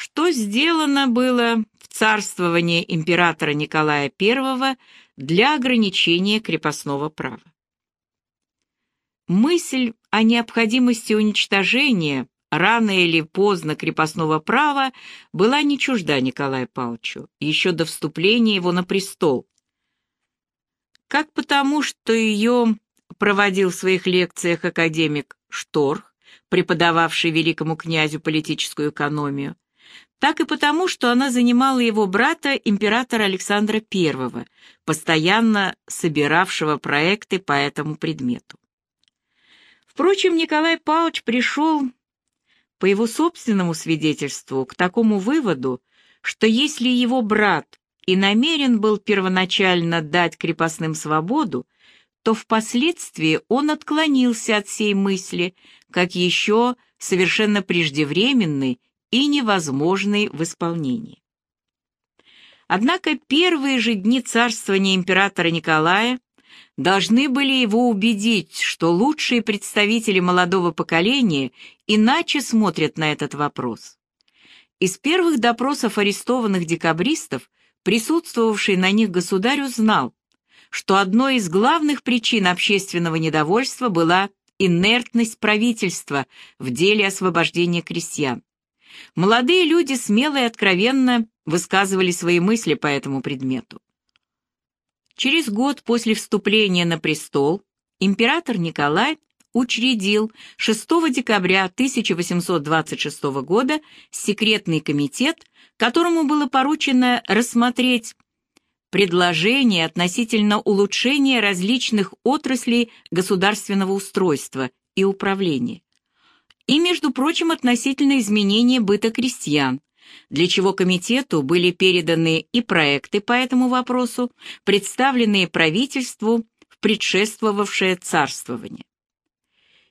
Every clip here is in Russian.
что сделано было в царствовании императора Николая I для ограничения крепостного права. Мысль о необходимости уничтожения рано или поздно крепостного права была не чужда Николаю Павловичу, еще до вступления его на престол. Как потому, что ее проводил в своих лекциях академик Шторх, преподававший великому князю политическую экономию, так и потому, что она занимала его брата, императора Александра I, постоянно собиравшего проекты по этому предмету. Впрочем, Николай Павлович пришел, по его собственному свидетельству, к такому выводу, что если его брат и намерен был первоначально дать крепостным свободу, то впоследствии он отклонился от всей мысли, как еще совершенно преждевременный и невозможный в исполнении. Однако первые же дни царствования императора Николая должны были его убедить, что лучшие представители молодого поколения иначе смотрят на этот вопрос. Из первых допросов арестованных декабристов присутствовавший на них государь узнал, что одной из главных причин общественного недовольства была инертность правительства в деле освобождения крестьян. Молодые люди смело и откровенно высказывали свои мысли по этому предмету. Через год после вступления на престол император Николай учредил 6 декабря 1826 года секретный комитет, которому было поручено рассмотреть предложения относительно улучшения различных отраслей государственного устройства и управления, и, между прочим, относительно изменения быта крестьян, для чего комитету были переданы и проекты по этому вопросу, представленные правительству в предшествовавшее царствование.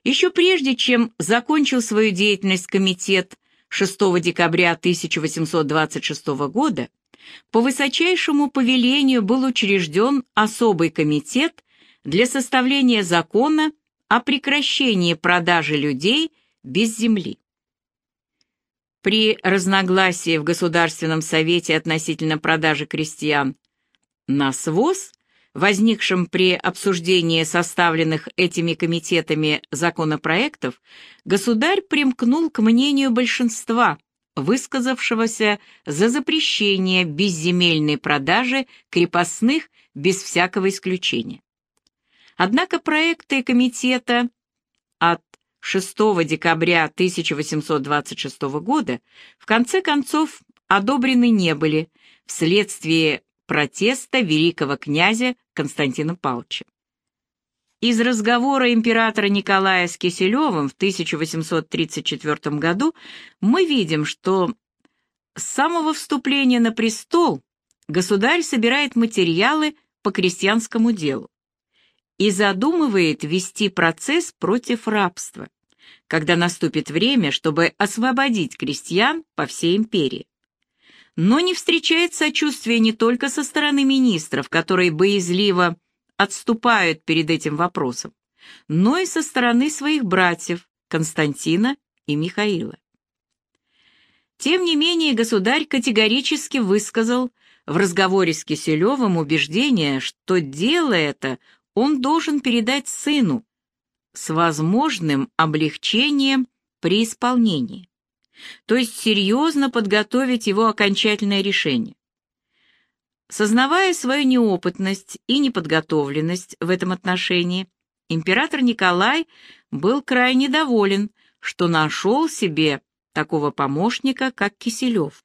Еще прежде, чем закончил свою деятельность комитет 6 декабря 1826 года, по высочайшему повелению был учрежден особый комитет для составления закона о прекращении продажи людей без земли. При разногласии в Государственном Совете относительно продажи крестьян на СВОЗ, возникшем при обсуждении составленных этими комитетами законопроектов, государь примкнул к мнению большинства – высказавшегося за запрещение безземельной продажи крепостных без всякого исключения. Однако проекты комитета 6 декабря 1826 года в конце концов одобрены не были вследствие протеста великого князя Константина Павловича. Из разговора императора Николая с Киселевым в 1834 году мы видим, что с самого вступления на престол государь собирает материалы по крестьянскому делу и задумывает вести процесс против рабства, когда наступит время, чтобы освободить крестьян по всей империи. Но не встречает сочувствия не только со стороны министров, которые боязливо отступают перед этим вопросом, но и со стороны своих братьев Константина и Михаила. Тем не менее, государь категорически высказал в разговоре с Киселевым убеждение, что дело это он должен передать сыну с возможным облегчением при исполнении, то есть серьезно подготовить его окончательное решение. Сознавая свою неопытность и неподготовленность в этом отношении, император Николай был крайне доволен, что нашел себе такого помощника, как Киселев,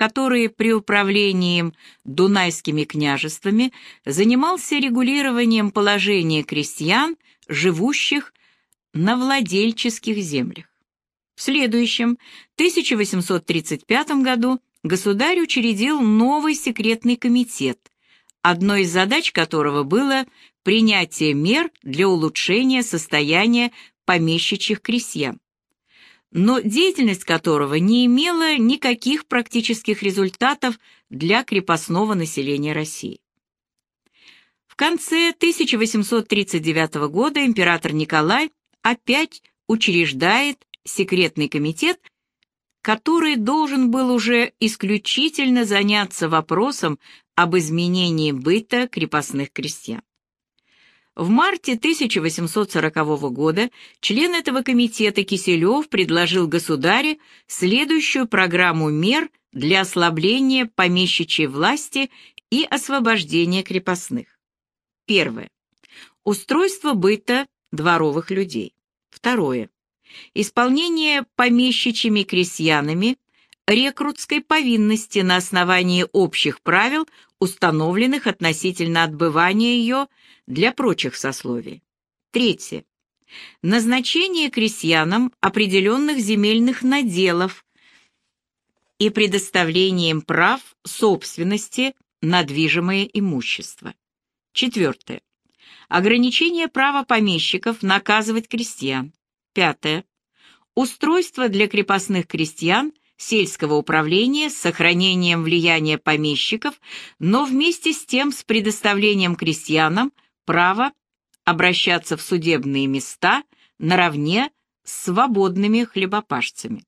который при управлении дунайскими княжествами занимался регулированием положения крестьян, живущих на владельческих землях. В следующем, 1835 году, государь учредил новый секретный комитет, одной из задач которого было принятие мер для улучшения состояния помещичьих крестьян, но деятельность которого не имела никаких практических результатов для крепостного населения России. В конце 1839 года император Николай опять учреждает секретный комитет который должен был уже исключительно заняться вопросом об изменении быта крепостных крестьян. В марте 1840 года член этого комитета Киселев предложил государю следующую программу мер для ослабления помещичьей власти и освобождения крепостных. Первое. Устройство быта дворовых людей. Второе. Исполнение помещичьими крестьянами рекрутской повинности на основании общих правил, установленных относительно отбывания ее для прочих сословий. Третье. Назначение крестьянам определенных земельных наделов и предоставление им прав собственности на движимое имущество. Четвертое. Ограничение права помещиков наказывать крестьян. Пятое. Устройство для крепостных крестьян сельского управления с сохранением влияния помещиков, но вместе с тем с предоставлением крестьянам права обращаться в судебные места наравне с свободными хлебопашцами.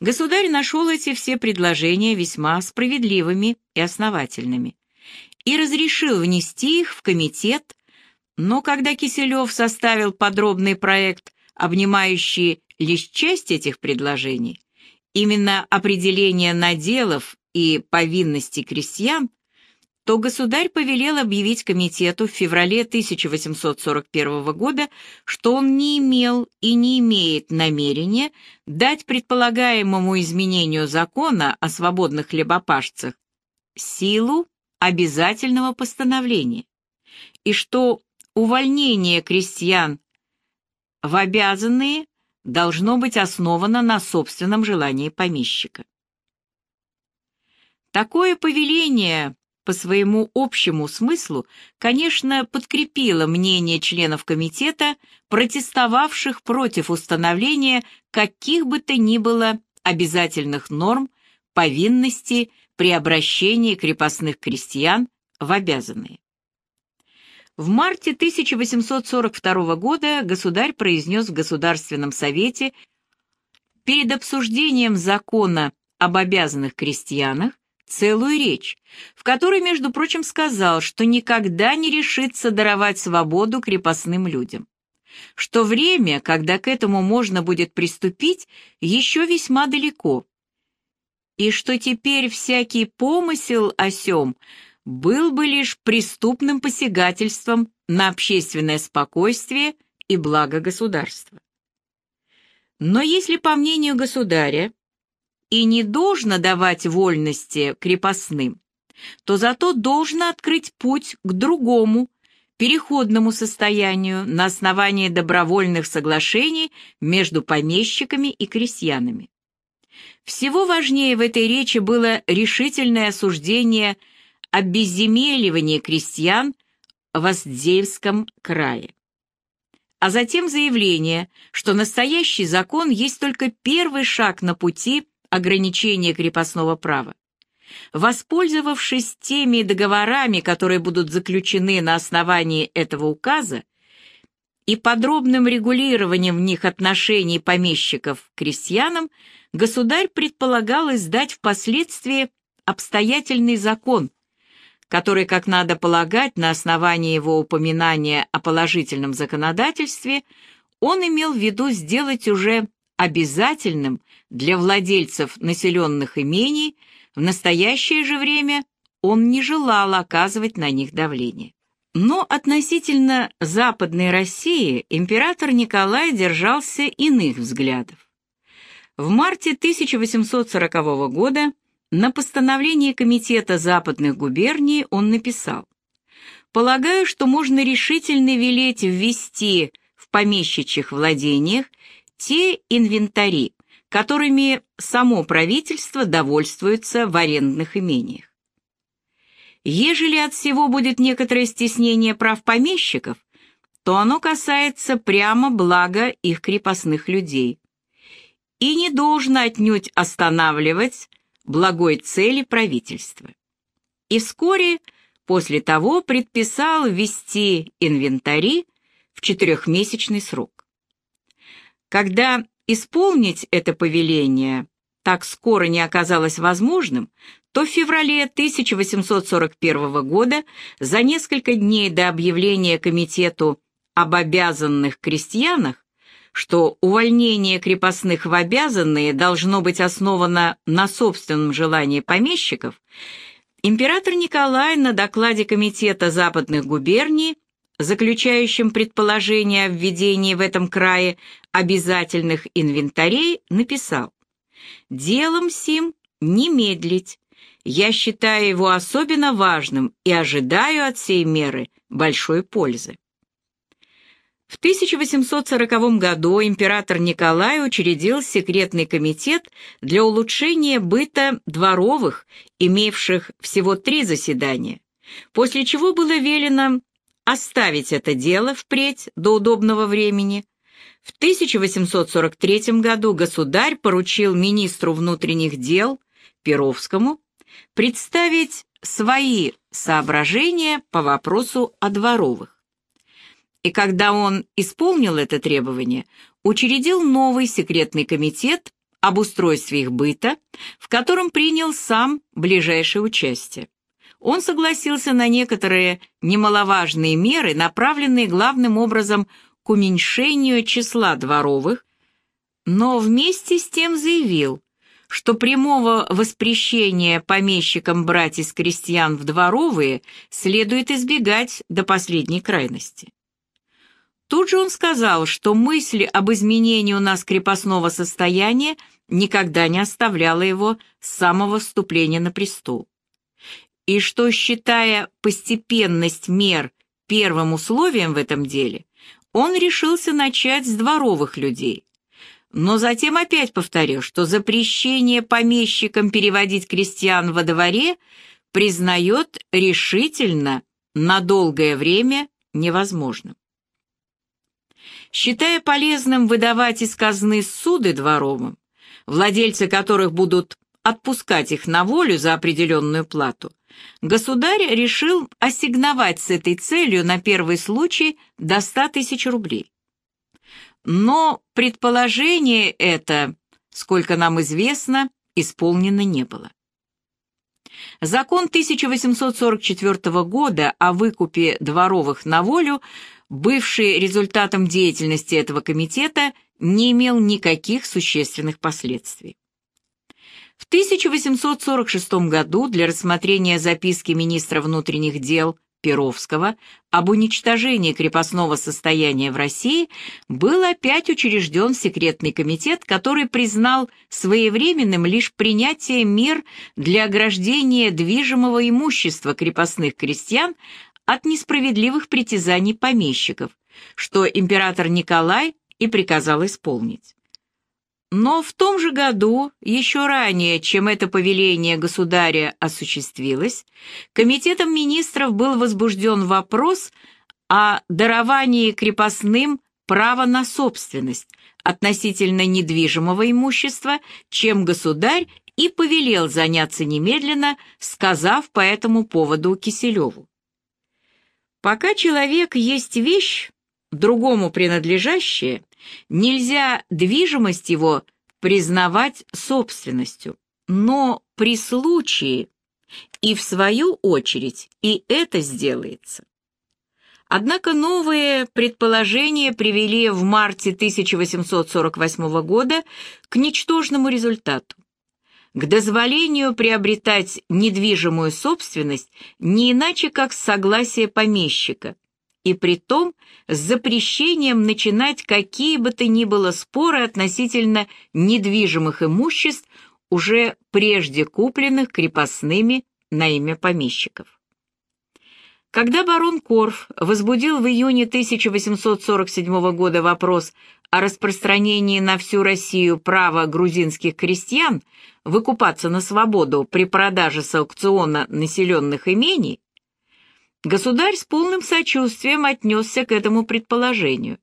Государь нашел эти все предложения весьма справедливыми и основательными и разрешил внести их в комитет но когда Киселев составил подробный проект, обнимающий лишь часть этих предложений, именно определение наделов и повинности крестьян, то государь повелел объявить комитету в феврале 1841 года, что он не имел и не имеет намерения дать предполагаемому изменению закона о свободных хлебопашцах силу обязательного постановления, и что увольнение крестьян в обязанные должно быть основано на собственном желании помещика. Такое повеление по своему общему смыслу, конечно, подкрепило мнение членов комитета, протестовавших против установления каких бы то ни было обязательных норм повинности при обращении крепостных крестьян в обязанные. В марте 1842 года государь произнес в Государственном совете перед обсуждением закона об обязанных крестьянах целую речь, в которой, между прочим, сказал, что никогда не решится даровать свободу крепостным людям, что время, когда к этому можно будет приступить, еще весьма далеко, и что теперь всякий помысел о сём был бы лишь преступным посягательством на общественное спокойствие и благо государства. Но если, по мнению государя, и не должно давать вольности крепостным, то зато должно открыть путь к другому, переходному состоянию на основании добровольных соглашений между помещиками и крестьянами. Всего важнее в этой речи было решительное осуждение – обезземеливание крестьян в Остзеевском крае. А затем заявление, что настоящий закон есть только первый шаг на пути ограничения крепостного права. Воспользовавшись теми договорами, которые будут заключены на основании этого указа, и подробным регулированием в них отношений помещиков к крестьянам, государь предполагал издать впоследствии обстоятельный закон, который, как надо полагать, на основании его упоминания о положительном законодательстве, он имел в виду сделать уже обязательным для владельцев населенных имений, в настоящее же время он не желал оказывать на них давление. Но относительно Западной России император Николай держался иных взглядов. В марте 1840 года на постановление Комитета западных губерний он написал «Полагаю, что можно решительно велеть ввести в помещичьих владениях те инвентари, которыми само правительство довольствуется в арендных имениях. Ежели от всего будет некоторое стеснение прав помещиков, то оно касается прямо блага их крепостных людей и не должно отнюдь останавливать благой цели правительства. И вскоре после того предписал ввести инвентари в четырехмесячный срок. Когда исполнить это повеление так скоро не оказалось возможным, то в феврале 1841 года, за несколько дней до объявления комитету об обязанных крестьянах, что увольнение крепостных в обязанные должно быть основано на собственном желании помещиков, император Николай на докладе Комитета западных губерний, заключающем предположение о введении в этом крае обязательных инвентарей, написал «Делом сим не медлить. Я считаю его особенно важным и ожидаю от сей меры большой пользы». В 1840 году император Николай учредил секретный комитет для улучшения быта дворовых, имевших всего три заседания, после чего было велено оставить это дело впредь до удобного времени. В 1843 году государь поручил министру внутренних дел Перовскому представить свои соображения по вопросу о дворовых и когда он исполнил это требование, учредил новый секретный комитет об устройстве их быта, в котором принял сам ближайшее участие. Он согласился на некоторые немаловажные меры, направленные главным образом к уменьшению числа дворовых, но вместе с тем заявил, что прямого воспрещения помещикам брать из крестьян в дворовые следует избегать до последней крайности. Тут же он сказал, что мысль об изменении у нас крепостного состояния никогда не оставляла его с самого вступления на престол. И что, считая постепенность мер первым условием в этом деле, он решился начать с дворовых людей. Но затем опять повторил, что запрещение помещикам переводить крестьян во дворе признает решительно на долгое время невозможным считая полезным выдавать из казны суды дворовым, владельцы которых будут отпускать их на волю за определенную плату, государь решил ассигновать с этой целью на первый случай до 100 тысяч рублей. Но предположение это, сколько нам известно, исполнено не было. Закон 1844 года о выкупе дворовых на волю бывший результатом деятельности этого комитета, не имел никаких существенных последствий. В 1846 году для рассмотрения записки министра внутренних дел Перовского об уничтожении крепостного состояния в России был опять учрежден секретный комитет, который признал своевременным лишь принятие мер для ограждения движимого имущества крепостных крестьян от несправедливых притязаний помещиков, что император Николай и приказал исполнить. Но в том же году, еще ранее, чем это повеление государя осуществилось, комитетом министров был возбужден вопрос о даровании крепостным права на собственность относительно недвижимого имущества, чем государь и повелел заняться немедленно, сказав по этому поводу Киселеву. Пока человек есть вещь, другому принадлежащая, нельзя движимость его признавать собственностью, но при случае и в свою очередь и это сделается. Однако новые предположения привели в марте 1848 года к ничтожному результату к дозволению приобретать недвижимую собственность не иначе как с согласия помещика, и при том с запрещением начинать какие бы то ни было споры относительно недвижимых имуществ, уже прежде купленных крепостными на имя помещиков. Когда барон Корф возбудил в июне 1847 года вопрос о распространении на всю Россию права грузинских крестьян выкупаться на свободу при продаже с аукциона населенных имений, государь с полным сочувствием отнесся к этому предположению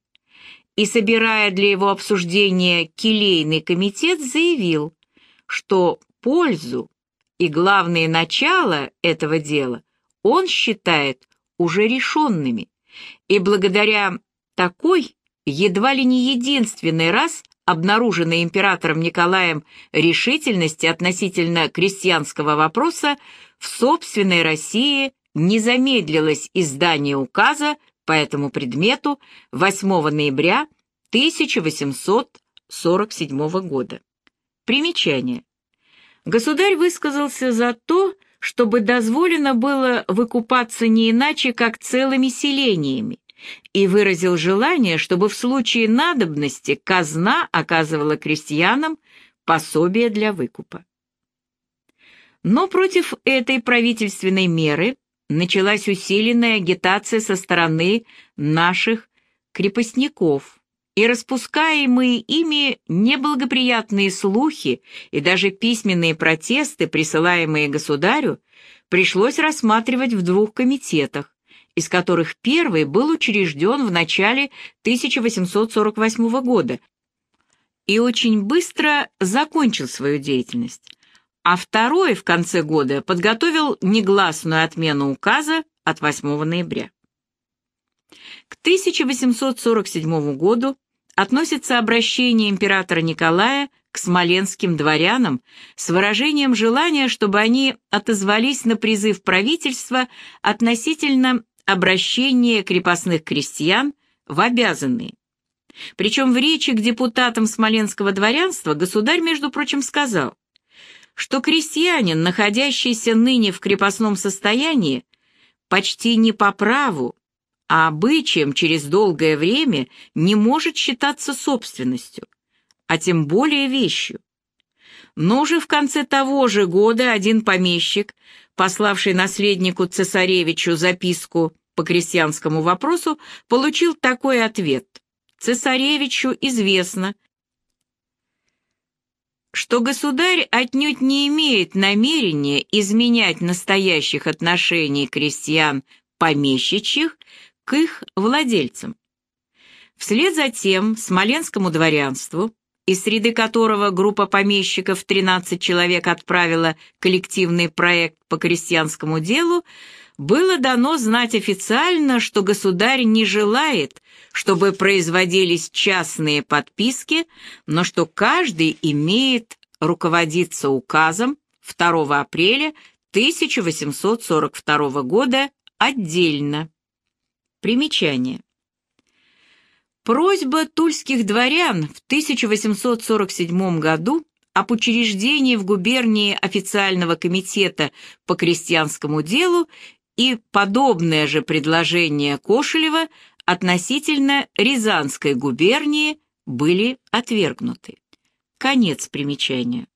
и, собирая для его обсуждения келейный комитет, заявил, что пользу и главное начало этого дела он считает уже решенными, и благодаря такой едва ли не единственный раз обнаруженной императором Николаем решительности относительно крестьянского вопроса, в собственной России не замедлилось издание указа по этому предмету 8 ноября 1847 года. Примечание. Государь высказался за то, чтобы дозволено было выкупаться не иначе, как целыми селениями, и выразил желание, чтобы в случае надобности казна оказывала крестьянам пособие для выкупа. Но против этой правительственной меры началась усиленная агитация со стороны наших крепостников, и распускаемые ими неблагоприятные слухи и даже письменные протесты, присылаемые государю, пришлось рассматривать в двух комитетах, из которых первый был учрежден в начале 1848 года и очень быстро закончил свою деятельность, а второй в конце года подготовил негласную отмену указа от 8 ноября. К 1847 году относится обращение императора Николая к смоленским дворянам с выражением желания, чтобы они отозвались на призыв правительства относительно обращения крепостных крестьян в обязанные. Причем в речи к депутатам смоленского дворянства государь, между прочим, сказал, что крестьянин, находящийся ныне в крепостном состоянии, почти не по праву, а обычаем через долгое время не может считаться собственностью, а тем более вещью. Но уже в конце того же года один помещик, пославший наследнику цесаревичу записку по крестьянскому вопросу, получил такой ответ. Цесаревичу известно, что государь отнюдь не имеет намерения изменять настоящих отношений крестьян помещичьих к их владельцам. Вслед за тем Смоленскому дворянству, из среды которого группа помещиков 13 человек отправила коллективный проект по крестьянскому делу, было дано знать официально, что государь не желает, чтобы производились частные подписки, но что каждый имеет руководиться указом 2 апреля 1842 года отдельно. Примечание. Просьба тульских дворян в 1847 году об учреждении в губернии официального комитета по крестьянскому делу и подобное же предложение Кошелева относительно Рязанской губернии были отвергнуты. Конец примечания.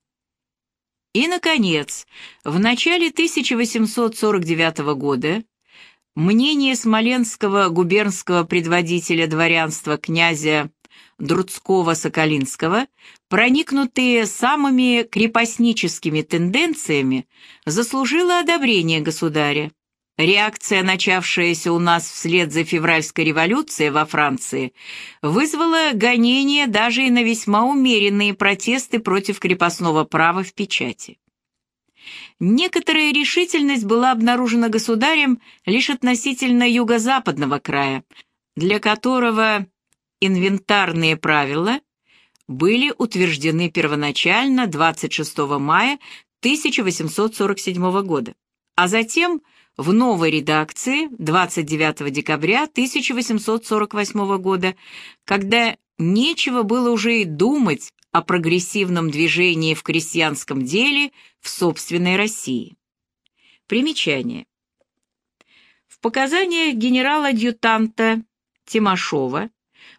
И, наконец, в начале 1849 года Мнение смоленского губернского предводителя дворянства князя Друцкого-Соколинского, проникнутые самыми крепостническими тенденциями, заслужило одобрение государя. Реакция, начавшаяся у нас вслед за февральской революцией во Франции, вызвала гонения даже и на весьма умеренные протесты против крепостного права в печати. Некоторая решительность была обнаружена государем лишь относительно юго-западного края, для которого инвентарные правила были утверждены первоначально 26 мая 1847 года, а затем в новой редакции 29 декабря 1848 года, когда нечего было уже и думать о прогрессивном движении в крестьянском деле в собственной России. Примечание. В показаниях генерала-адъютанта Тимошова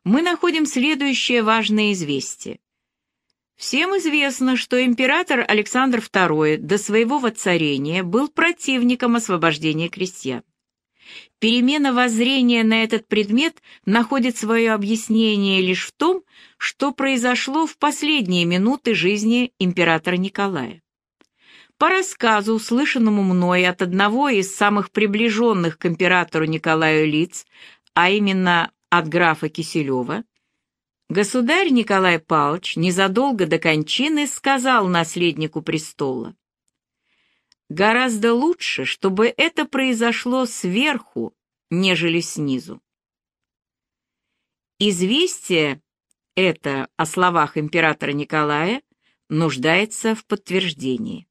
мы находим следующее важное известие. Всем известно, что император Александр II до своего воцарения был противником освобождения крестьян. Перемена воззрения на этот предмет находит свое объяснение лишь в том, что произошло в последние минуты жизни императора Николая. По рассказу, услышанному мной от одного из самых приближенных к императору Николаю лиц, а именно от графа Киселева, государь Николай Павлович незадолго до кончины сказал наследнику престола, Гораздо лучше, чтобы это произошло сверху, нежели снизу. Известие это о словах императора Николая нуждается в подтверждении.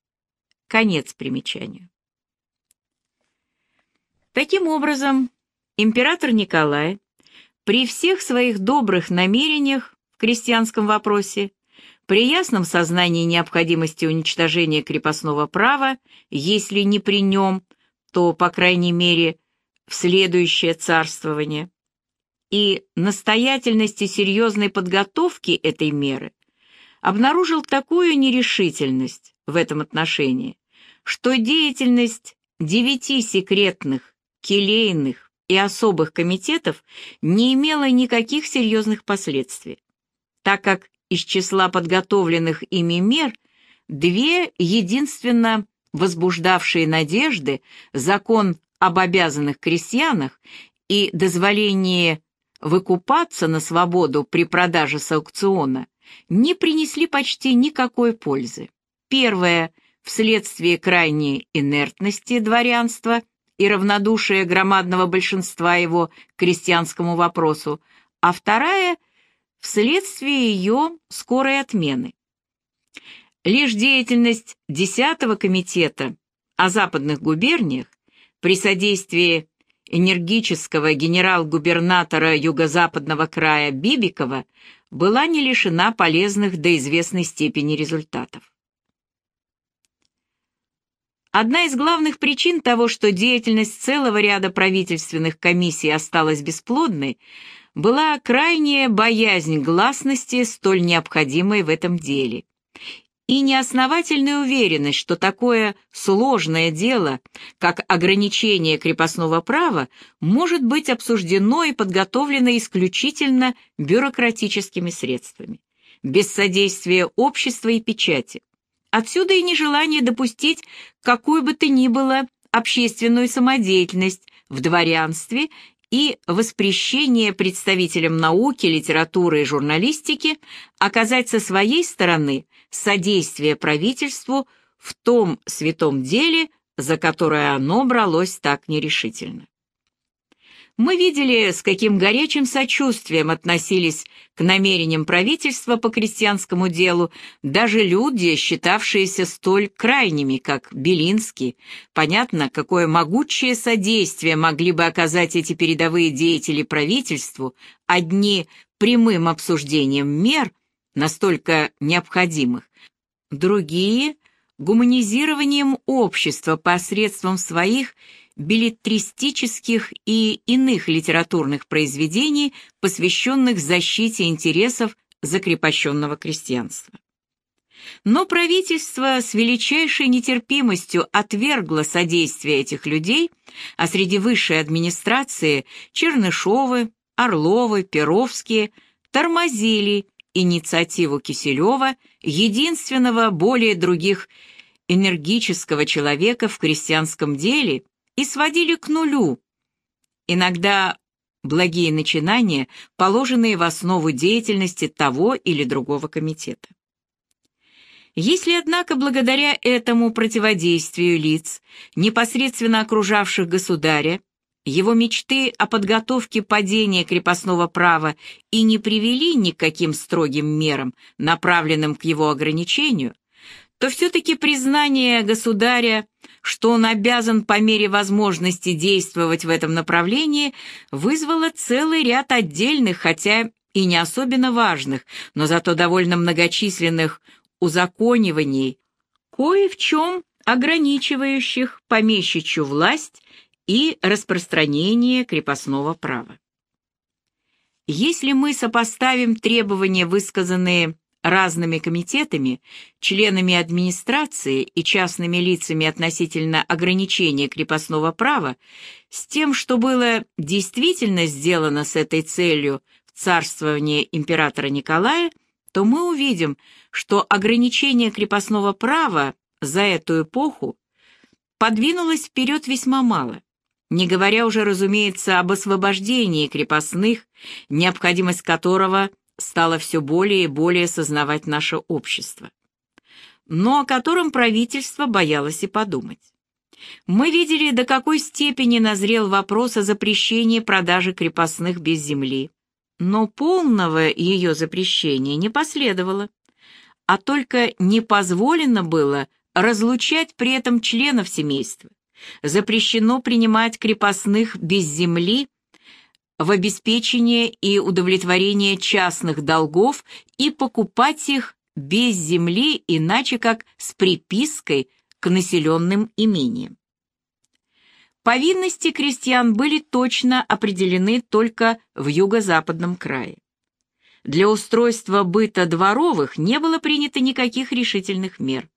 Конец примечанию. Таким образом, император Николай при всех своих добрых намерениях в крестьянском вопросе, при ясном сознании необходимости уничтожения крепостного права, если не при нем, то, по крайней мере, в следующее царствование, и настоятельности серьезной подготовки этой меры, обнаружил такую нерешительность в этом отношении, что деятельность девяти секретных келейных и особых комитетов не имело никаких серьезных последствий, так как из числа подготовленных ими мер две единственно возбуждавшие надежды закон об обязанных крестьянах и дозволение выкупаться на свободу при продаже с аукциона не принесли почти никакой пользы. Первое – вследствие крайней инертности дворянства – и равнодушие громадного большинства его к крестьянскому вопросу, а вторая — вследствие ее скорой отмены. Лишь деятельность 10-го комитета о западных губерниях при содействии энергического генерал-губернатора юго-западного края Бибикова была не лишена полезных до известной степени результатов. Одна из главных причин того, что деятельность целого ряда правительственных комиссий осталась бесплодной, была крайняя боязнь гласности, столь необходимой в этом деле, и неосновательная уверенность, что такое сложное дело, как ограничение крепостного права, может быть обсуждено и подготовлено исключительно бюрократическими средствами, без содействия общества и печати. Отсюда и нежелание допустить какую бы то ни было общественную самодеятельность в дворянстве и воспрещение представителям науки, литературы и журналистики оказать со своей стороны содействие правительству в том святом деле, за которое оно бралось так нерешительно. Мы видели, с каким горячим сочувствием относились к намерениям правительства по крестьянскому делу даже люди, считавшиеся столь крайними, как Белинский. Понятно, какое могучее содействие могли бы оказать эти передовые деятели правительству, одни прямым обсуждением мер, настолько необходимых, другие — гуманизированием общества посредством своих билетристических и иных литературных произведений, посвященных защите интересов закрепощенного крестьянства. Но правительство с величайшей нетерпимостью отвергло содействие этих людей, а среди высшей администрации Чернышовы, Орловы, Перовские тормозили инициативу Киселева, единственного более других энергического человека в крестьянском деле, и сводили к нулю. Иногда благие начинания, положенные в основу деятельности того или другого комитета. Если, однако, благодаря этому противодействию лиц, непосредственно окружавших государя, его мечты о подготовке падения крепостного права и не привели ни к каким строгим мерам, направленным к его ограничению, то все-таки признание государя, что он обязан по мере возможности действовать в этом направлении, вызвало целый ряд отдельных, хотя и не особенно важных, но зато довольно многочисленных узакониваний, кое в чем ограничивающих помещичью власть и распространение крепостного права. Если мы сопоставим требования, высказанные разными комитетами, членами администрации и частными лицами относительно ограничения крепостного права, с тем, что было действительно сделано с этой целью в царствовании императора Николая, то мы увидим, что ограничение крепостного права за эту эпоху подвинулось вперед весьма мало не говоря уже, разумеется, об освобождении крепостных, необходимость которого стало все более и более сознавать наше общество, но о котором правительство боялось и подумать. Мы видели, до какой степени назрел вопрос о запрещении продажи крепостных без земли, Но полного ее запрещения не последовало, а только не позволено было разлучать при этом членов семейства. Запрещено принимать крепостных без земли в обеспечение и удовлетворение частных долгов и покупать их без земли, иначе как с припиской к населенным имениям. Повинности крестьян были точно определены только в юго-западном крае. Для устройства быта дворовых не было принято никаких решительных мер,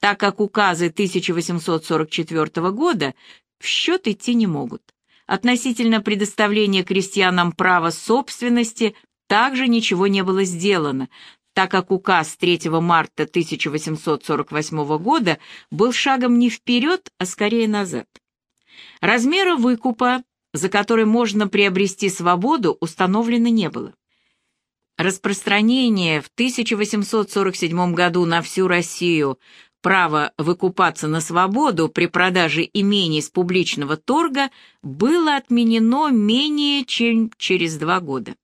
так как указы 1844 года в счет идти не могут. Относительно предоставления крестьянам права собственности также ничего не было сделано, так как указ 3 марта 1848 года был шагом не вперед, а скорее назад. Размера выкупа, за который можно приобрести свободу, установлено не было. Распространение в 1847 году на всю Россию право выкупаться на свободу при продаже имений с публичного торга было отменено менее чем через два года.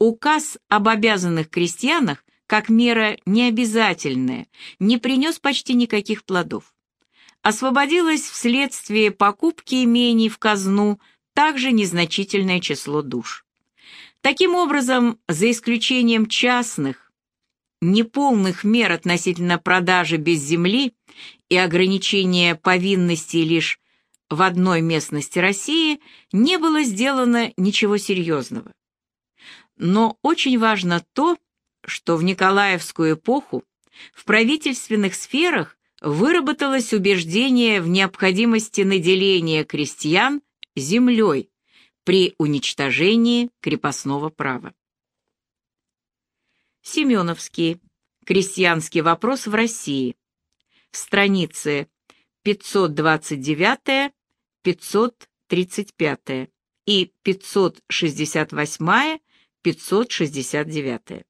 Указ об обязанных крестьянах, как мера необязательная, не принес почти никаких плодов. Освободилось вследствие покупки имений в казну также незначительное число душ. Таким образом, за исключением частных, неполных мер относительно продажи без земли и ограничения повинностей лишь в одной местности России не было сделано ничего серьезного. Но очень важно то, что в Николаевскую эпоху в правительственных сферах выработалось убеждение в необходимости наделения крестьян землей при уничтожении крепостного права. Семеновский. Крестьянский вопрос в России. Страницы 529-535 и 568-569.